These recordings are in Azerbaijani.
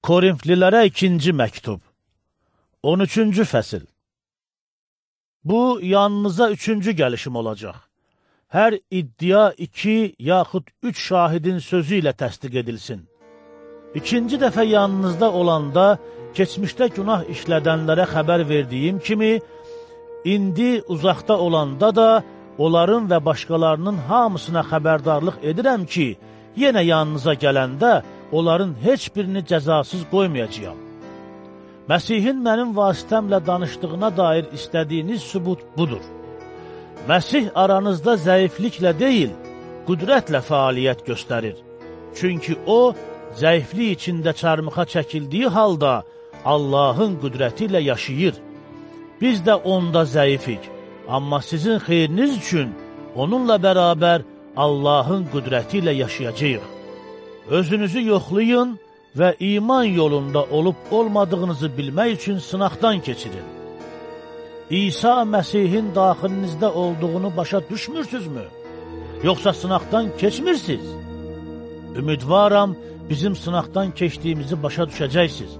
Korinflilərə ikinci məktub 13-cü fəsil Bu, yanınıza üçüncü gəlişim olacaq. Hər iddia iki yaxud üç şahidin sözü ilə təsdiq edilsin. İkinci dəfə yanınızda olanda, keçmişdə günah işlədənlərə xəbər verdiyim kimi, indi uzaqda olanda da onların və başqalarının hamısına xəbərdarlıq edirəm ki, yenə yanınıza gələndə, onların heç birini cəzasız qoymayacaq. Məsihin mənim vasitəmlə danışdığına dair istədiyiniz sübut budur. Məsih aranızda zəifliklə deyil, qüdrətlə fəaliyyət göstərir. Çünki o, zəiflik içində çarmıxa çəkildiyi halda Allahın qüdrəti ilə yaşayır. Biz də onda zəifik, amma sizin xeyriniz üçün onunla bərabər Allahın qüdrəti ilə yaşayacaq. Özünüzü yoxlayın və iman yolunda olub-olmadığınızı bilmək üçün sınaqdan keçirin. İsa Məsihin daxilinizdə olduğunu başa düşmürsünüzmü? Yoxsa sınaqdan keçmirsiniz? Ümidvaram, bizim sınaqdan keçdiyimizi başa düşəcəksiniz.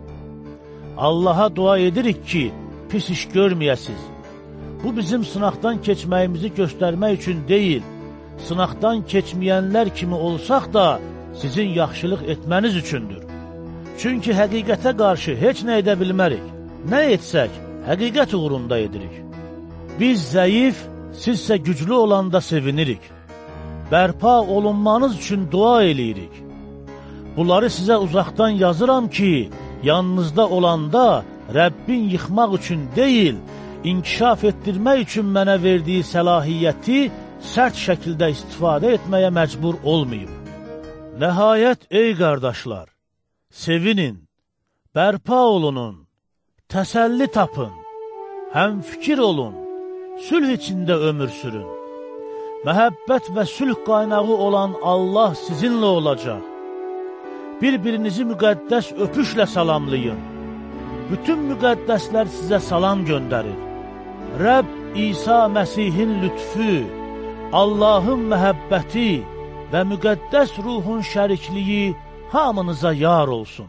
Allaha dua edirik ki, pis iş görməyəsiz. Bu bizim sınaqdan keçməyimizi göstərmək üçün deyil, sınaqdan keçməyənlər kimi olsaq da, sizin yaxşılıq etməniz üçündür. Çünki həqiqətə qarşı heç nə edə bilmərik. Nə etsək, həqiqət uğrunda edirik. Biz zəif, sizsə güclü olanda sevinirik. Bərpa olunmanız üçün dua eləyirik. Bunları sizə uzaqdan yazıram ki, yanınızda olanda Rəbbin yıxmaq üçün deyil, inkişaf etdirmək üçün mənə verdiyi səlahiyyəti sərt şəkildə istifadə etməyə məcbur olmayım. Nəhayət, ey qardaşlar, sevinin, bərpa olunun, təsəlli tapın, həm fikir olun, sülh içində ömür sürün. Məhəbbət və sülh qaynağı olan Allah sizinlə olacaq. Bir-birinizi müqəddəs öpüşlə salamlayın. Bütün müqəddəslər sizə salam göndərir. Rəbb İsa Məsihin lütfü, Allahın məhəbbəti və müqəddəs ruhun şərikliyi hamınıza yar olsun.